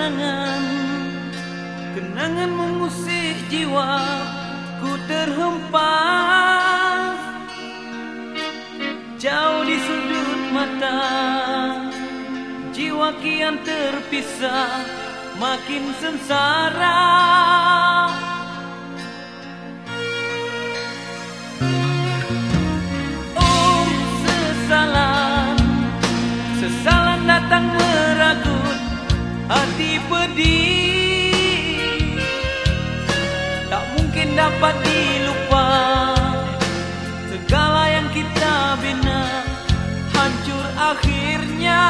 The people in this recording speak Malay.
kenangan. Kenangan mengusik jiwa Ku terhempas. Jauh di sudut mata Jiwa kian terpisah Makin sengsara. Oh sesalan Sesalan datang dapat dilupa. Segala yang kita bina Hancur akhirnya.